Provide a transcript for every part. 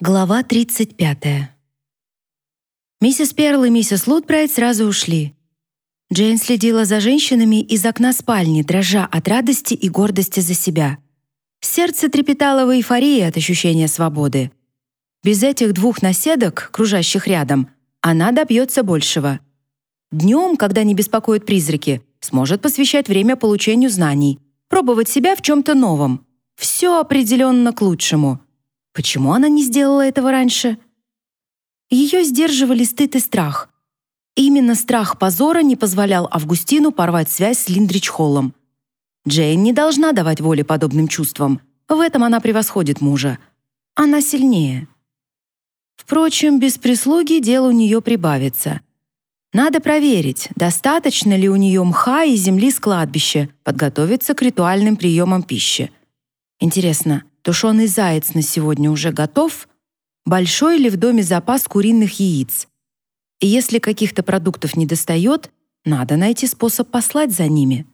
Глава 35. Миссис Перл и миссис Лутбрайт сразу ушли. Джейн следила за женщинами из окна спальни, дрожа от радости и гордости за себя. Сердце трепетало в эйфории от ощущения свободы. Без этих двух наседок, кружащих рядом, она добьется большего. Днем, когда не беспокоят призраки, сможет посвящать время получению знаний, пробовать себя в чем-то новом. Все определенно к лучшему — Почему она не сделала этого раньше? Ее сдерживали стыд и страх. Именно страх позора не позволял Августину порвать связь с Линдрич-Холлом. Джейн не должна давать воли подобным чувствам. В этом она превосходит мужа. Она сильнее. Впрочем, без прислуги дело у нее прибавится. Надо проверить, достаточно ли у нее мха и земли с кладбища, подготовиться к ритуальным приемам пищи. Интересно, Тушеный заяц на сегодня уже готов? Большой ли в доме запас куриных яиц? И если каких-то продуктов не достает, надо найти способ послать за ними.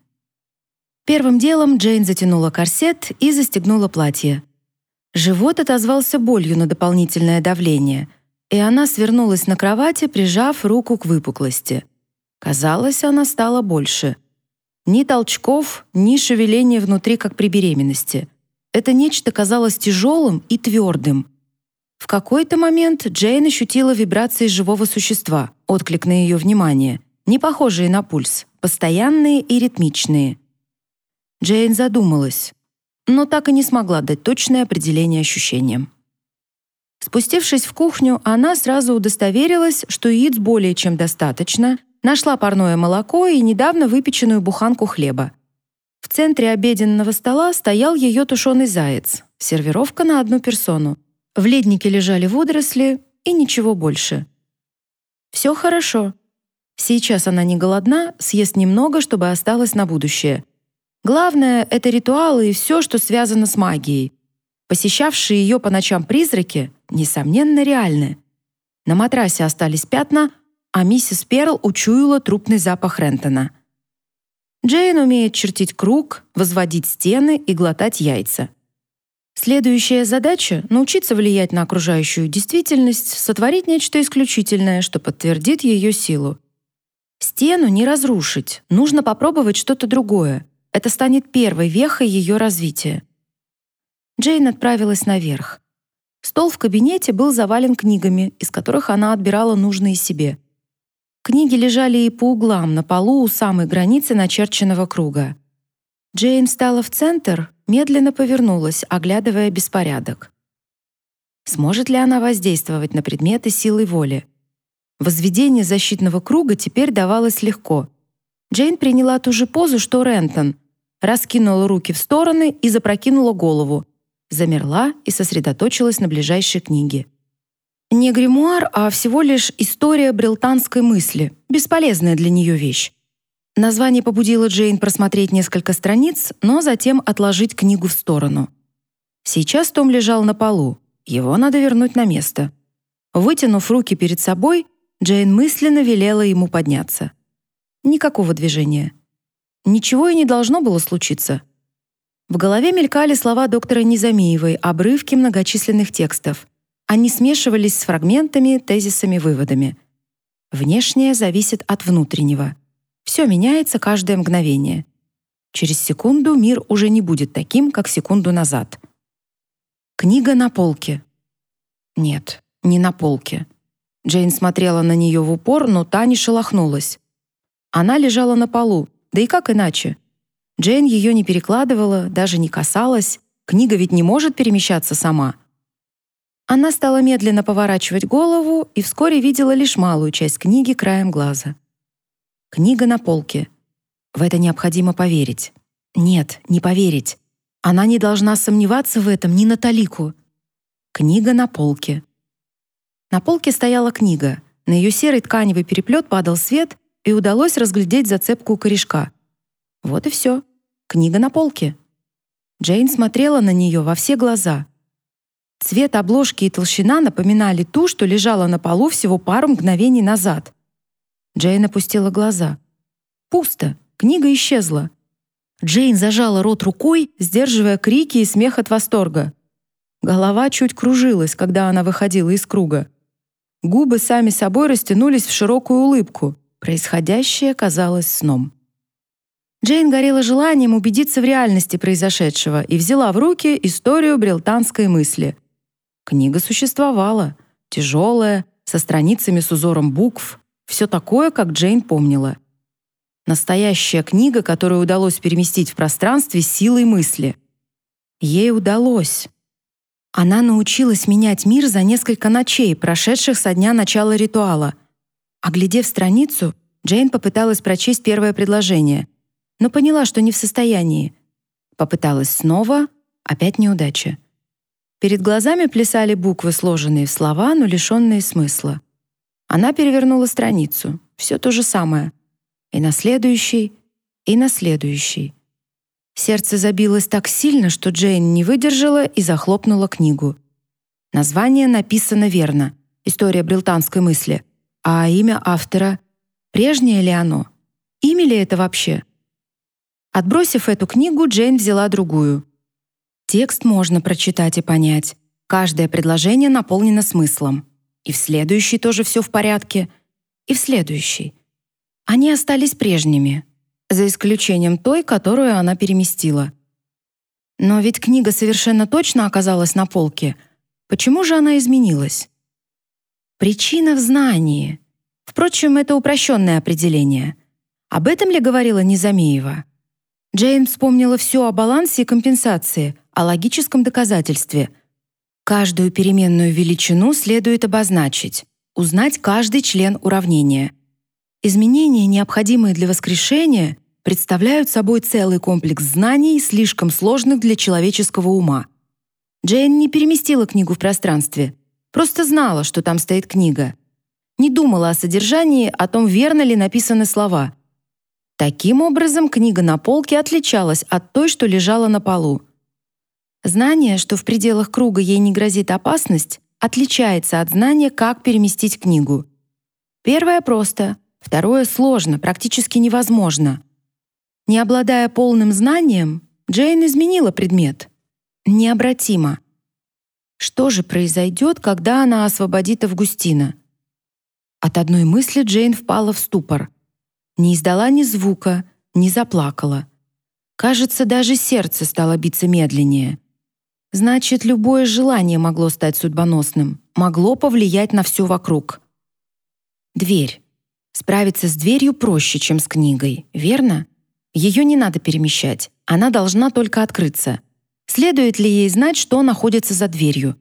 Первым делом Джейн затянула корсет и застегнула платье. Живот отозвался болью на дополнительное давление, и она свернулась на кровати, прижав руку к выпуклости. Казалось, она стала больше. Ни толчков, ни шевеления внутри, как при беременности. Это нечто казалось тяжелым и твердым. В какой-то момент Джейн ощутила вибрации живого существа, отклик на ее внимание, не похожие на пульс, постоянные и ритмичные. Джейн задумалась, но так и не смогла дать точное определение ощущениям. Спустившись в кухню, она сразу удостоверилась, что яиц более чем достаточно, нашла парное молоко и недавно выпеченную буханку хлеба. В центре обеденного стола стоял ее тушеный заяц, сервировка на одну персону. В леднике лежали водоросли и ничего больше. Все хорошо. Сейчас она не голодна, съест немного, чтобы осталось на будущее. Главное — это ритуалы и все, что связано с магией. Посещавшие ее по ночам призраки, несомненно, реальны. На матрасе остались пятна, а миссис Перл учуяла трупный запах Рентона — Джейн умеет чертить круг, возводить стены и глотать яйца. Следующая задача — научиться влиять на окружающую действительность, сотворить нечто исключительное, что подтвердит ее силу. Стену не разрушить, нужно попробовать что-то другое. Это станет первой вехой ее развития. Джейн отправилась наверх. Стол в кабинете был завален книгами, из которых она отбирала нужные себе. Книги лежали и по углам, на полу у самой границы начерченного круга. Джейн встала в центр, медленно повернулась, оглядывая беспорядок. Сможет ли она воздействовать на предметы силой воли? Возведение защитного круга теперь давалось легко. Джейн приняла ту же позу, что Рентон, раскинула руки в стороны и запрокинула голову, замерла и сосредоточилась на ближайшей книге. Не гримуар, а всего лишь история брилтанской мысли, бесполезная для нее вещь. Название побудило Джейн просмотреть несколько страниц, но затем отложить книгу в сторону. Сейчас том лежал на полу, его надо вернуть на место. Вытянув руки перед собой, Джейн мысленно велела ему подняться. Никакого движения. Ничего и не должно было случиться. В голове мелькали слова доктора Низамиевой, обрывки многочисленных текстов — они смешивались с фрагментами, тезисами, выводами. Внешнее зависит от внутреннего. Все меняется каждое мгновение. Через секунду мир уже не будет таким, как секунду назад. Книга на полке. Нет, не на полке. Джейн смотрела на нее в упор, но та не шелохнулась. Она лежала на полу, да и как иначе? Джейн ее не перекладывала, даже не касалась. Книга ведь не может перемещаться сама — она стала медленно поворачивать голову и вскоре видела лишь малую часть книги краем глаза. Книга на полке. В это необходимо поверить. Нет, не поверить. Она не должна сомневаться в этом ни на талику. Книга на полке. На полке стояла книга. На ее серый тканевый переплет падал свет, и удалось разглядеть зацепку у корешка. Вот и все. Книга на полке. Джейн смотрела на нее во все глаза — Цвет обложки и толщина напоминали ту, что лежала на полу всего пару мгновений назад. Джейн опустила глаза. Пусто, книга исчезла. Джейн зажала рот рукой, сдерживая крики и смех от восторга. Голова чуть кружилась, когда она выходила из круга. Губы сами собой растянулись в широкую улыбку. Происходящее казалось сном. Джейн горела желанием убедиться в реальности произошедшего и взяла в руки историю брилтанской мысли. Книга существовала, тяжелая, со страницами с узором букв, все такое, как Джейн помнила. Настоящая книга, которую удалось переместить в пространстве силой мысли. Ей удалось. Она научилась менять мир за несколько ночей, прошедших со дня начала ритуала. Оглядев страницу, Джейн попыталась прочесть первое предложение, но поняла, что не в состоянии. Попыталась снова, опять неудача. Перед глазами плясали буквы, сложенные в слова, но лишенные смысла. Она перевернула страницу. Все то же самое — и на следующий, и на следующий. Сердце забилось так сильно, что Джейн не выдержала и захлопнула книгу. Название написано верно. История британской мысли. А имя автора прежнее ли оно? Имя ли это вообще? Отбросив эту книгу, Джейн взяла другую. Текст можно прочитать и понять. Каждое предложение наполнено смыслом. И в следующий тоже все в порядке. И в следующий. Они остались прежними, за исключением той, которую она переместила. Но ведь книга совершенно точно оказалась на полке. Почему же она изменилась? Причина в знании. Впрочем, это упрощенное определение. Об этом ли говорила Незамеева? Джейн вспомнила все о балансе и компенсации, о логическом доказательстве. Каждую переменную величину следует обозначить, узнать каждый член уравнения — Изменения, необходимые для воскрешения, представляют собой целый комплекс знаний, слишком сложных для человеческого ума. Джейн не переместила книгу в пространстве, просто знала, что там стоит книга. Не думала о содержании, о том, верно ли написаны слова. Таким образом, книга на полке отличалась от той, что лежала на полу. Знание, что в пределах круга ей не грозит опасность, отличается от знания, как переместить книгу. Первое просто, Второе сложно, практически невозможно. Не обладая полным знанием, Джейн изменила предмет. Необратимо. Что же произойдет, когда она освободит Августина? От одной мысли Джейн впала в ступор. Не издала ни звука, не заплакала. Кажется, даже сердце стало биться медленнее. Значит, любое желание могло стать судьбоносным, могло повлиять на все вокруг. Дверь. Справиться с дверью проще, чем с книгой, верно? Ее не надо перемещать, она должна только открыться. Следует ли ей знать, что находится за дверью?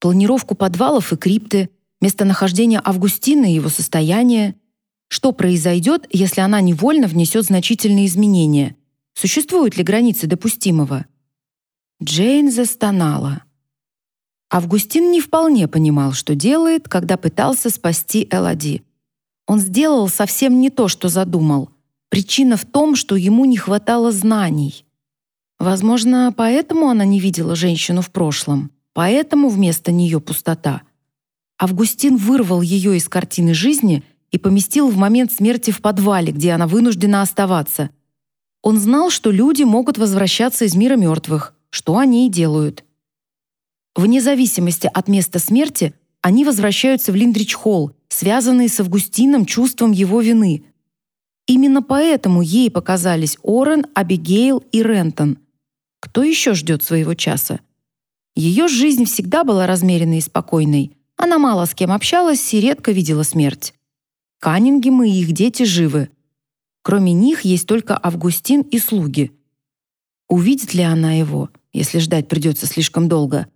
Планировку подвалов и крипты, местонахождение Августина и его состояние. Что произойдет, если она невольно внесет значительные изменения? Существуют ли границы допустимого? Джейн застонала. Августин не вполне понимал, что делает, когда пытался спасти Элоди. Он сделал совсем не то, что задумал. Причина в том, что ему не хватало знаний. Возможно, поэтому она не видела женщину в прошлом, поэтому вместо нее пустота. Августин вырвал ее из картины жизни и поместил в момент смерти в подвале, где она вынуждена оставаться. Он знал, что люди могут возвращаться из мира мертвых, что они и делают. Вне зависимости от места смерти они возвращаются в Линдрич-холл, связанные с Августином чувством его вины. Именно поэтому ей показались Орен, Абигейл и Рентон. Кто еще ждет своего часа? Ее жизнь всегда была размеренной и спокойной. Она мало с кем общалась и редко видела смерть. Каннингемы и их дети живы. Кроме них есть только Августин и слуги. Увидит ли она его, если ждать придется слишком долго?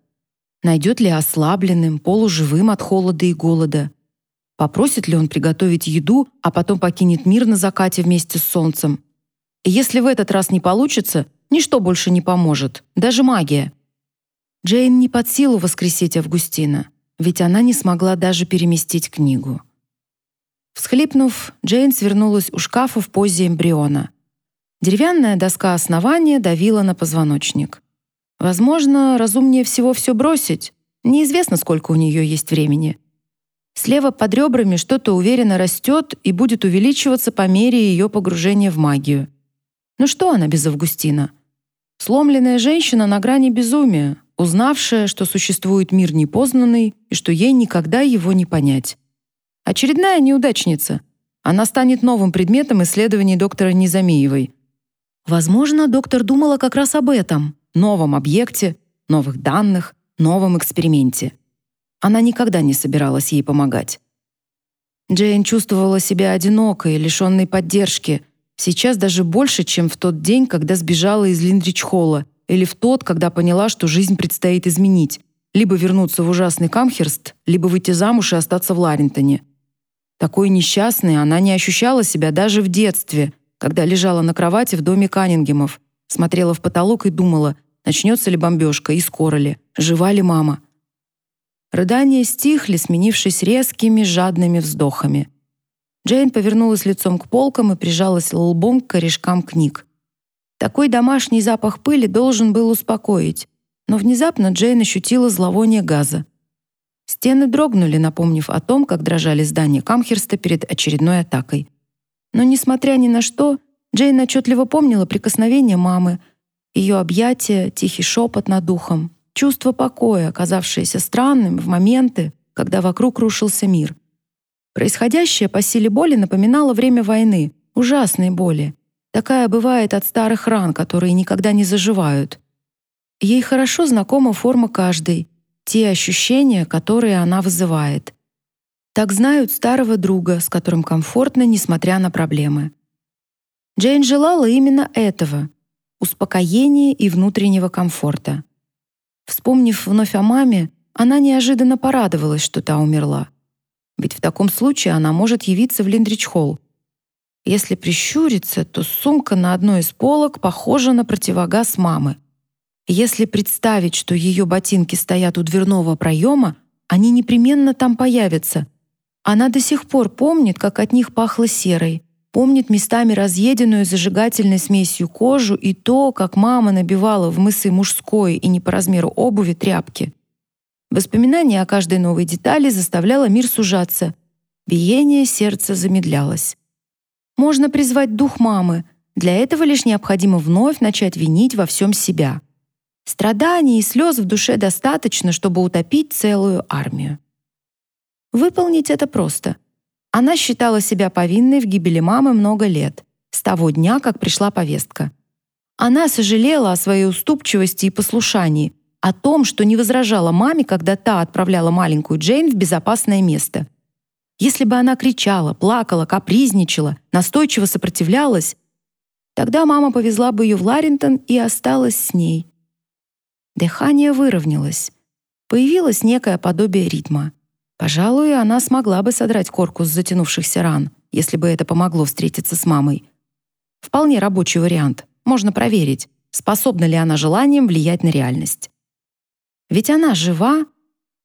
Найдет ли ослабленным, полуживым от холода и голода? Попросит ли он приготовить еду, а потом покинет мир на закате вместе с солнцем? И если в этот раз не получится, ничто больше не поможет, даже магия. Джейн не под силу воскресить Августина, ведь она не смогла даже переместить книгу. Всхлипнув, Джейн свернулась у шкафа в позе эмбриона. Деревянная доска основания давила на позвоночник. Возможно, разумнее всего все бросить. Неизвестно, сколько у нее есть времени. Слева под ребрами что-то уверенно растет и будет увеличиваться по мере ее погружения в магию. Ну что она без Августина? Сломленная женщина на грани безумия, узнавшая, что существует мир непознанный и что ей никогда его не понять. Очередная неудачница. Она станет новым предметом исследований доктора Незамеевой. Возможно, доктор думала как раз об этом, новом объекте, новых данных, новом эксперименте. Она никогда не собиралась ей помогать. Джейн чувствовала себя одинокой, лишенной поддержки, сейчас даже больше, чем в тот день, когда сбежала из Линдрич-холла, или в тот, когда поняла, что жизнь предстоит изменить, либо вернуться в ужасный Камхерст, либо выйти замуж и остаться в Ларинтоне. Такой несчастной она не ощущала себя даже в детстве, когда лежала на кровати в доме Каннингемов, смотрела в потолок и думала, начнется ли бомбежка и скоро ли, жива ли мама. Рыдания стихли, сменившись резкими, жадными вздохами. Джейн повернулась лицом к полкам и прижалась лбом к корешкам книг. Такой домашний запах пыли должен был успокоить, но внезапно Джейн ощутила зловоние газа. Стены дрогнули, напомнив о том, как дрожали здания Камхерста перед очередной атакой. Но, несмотря ни на что, Джейн отчетливо помнила прикосновение мамы, ее объятия, тихий шепот над духом, чувство покоя, оказавшееся странным в моменты, когда вокруг рушился мир. Происходящее по силе боли напоминало время войны, ужасной боли. Такая бывает от старых ран, которые никогда не заживают. Ей хорошо знакома форма каждой, те ощущения, которые она вызывает. Так знают старого друга, с которым комфортно, несмотря на проблемы. Джейн желала именно этого — успокоения и внутреннего комфорта. Вспомнив вновь о маме, она неожиданно порадовалась, что та умерла. Ведь в таком случае она может явиться в Линдрич-холл. Если прищуриться, то сумка на одной из полок похожа на противогаз мамы. Если представить, что ее ботинки стоят у дверного проема, они непременно там появятся. Она до сих пор помнит, как от них пахло серой, помнит местами разъеденную зажигательной смесью кожу и то, как мама набивала в мысы мужской и не по размеру обуви тряпки. Воспоминание о каждой новой детали заставляло мир сужаться. Биение сердца замедлялось. Можно призвать дух мамы. Для этого лишь необходимо вновь начать винить во всем себя. Страданий и слез в душе достаточно, чтобы утопить целую армию. Выполнить это просто. Она считала себя повинной в гибели мамы много лет, с того дня, как пришла повестка. Она сожалела о своей уступчивости и послушании, о том, что не возражала маме, когда та отправляла маленькую Джейн в безопасное место. Если бы она кричала, плакала, капризничала, настойчиво сопротивлялась, тогда мама повезла бы ее в Ларинтон и осталась с ней. Дыхание выровнялось. Появилось некое подобие ритма. Пожалуй, она смогла бы содрать корку с затянувшихся ран, если бы это помогло встретиться с мамой. Вполне рабочий вариант. Можно проверить, способна ли она желанием влиять на реальность. Ведь она жива.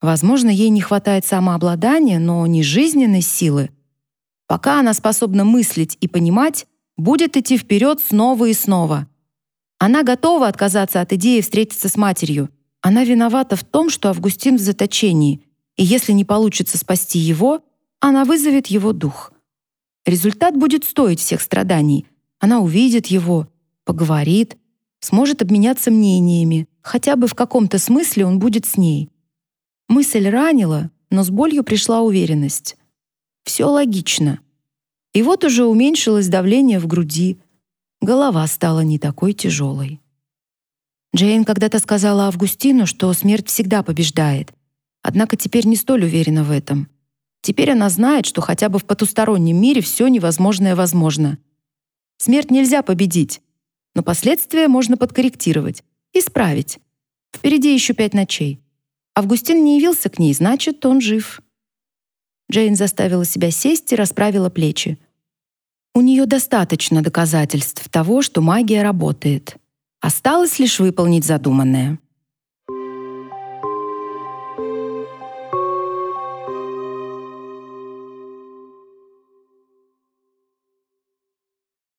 Возможно, ей не хватает самообладания, но не жизненной силы. Пока она способна мыслить и понимать, будет идти вперед снова и снова. Она готова отказаться от идеи встретиться с матерью. Она виновата в том, что Августин в заточении, и если не получится спасти его, она вызовет его дух. Результат будет стоить всех страданий. Она увидит его, поговорит, сможет обменяться мнениями, хотя бы в каком-то смысле он будет с ней. Мысль ранила, но с болью пришла уверенность. Все логично. И вот уже уменьшилось давление в груди, голова стала не такой тяжелой. Джейн когда-то сказала Августину, что смерть всегда побеждает, Однако теперь не столь уверена в этом. Теперь она знает, что хотя бы в потустороннем мире все невозможное возможно. Смерть нельзя победить, но последствия можно подкорректировать, исправить. Впереди еще пять ночей. Августин не явился к ней, значит, он жив. Джейн заставила себя сесть и расправила плечи. У нее достаточно доказательств того, что магия работает. Осталось лишь выполнить задуманное.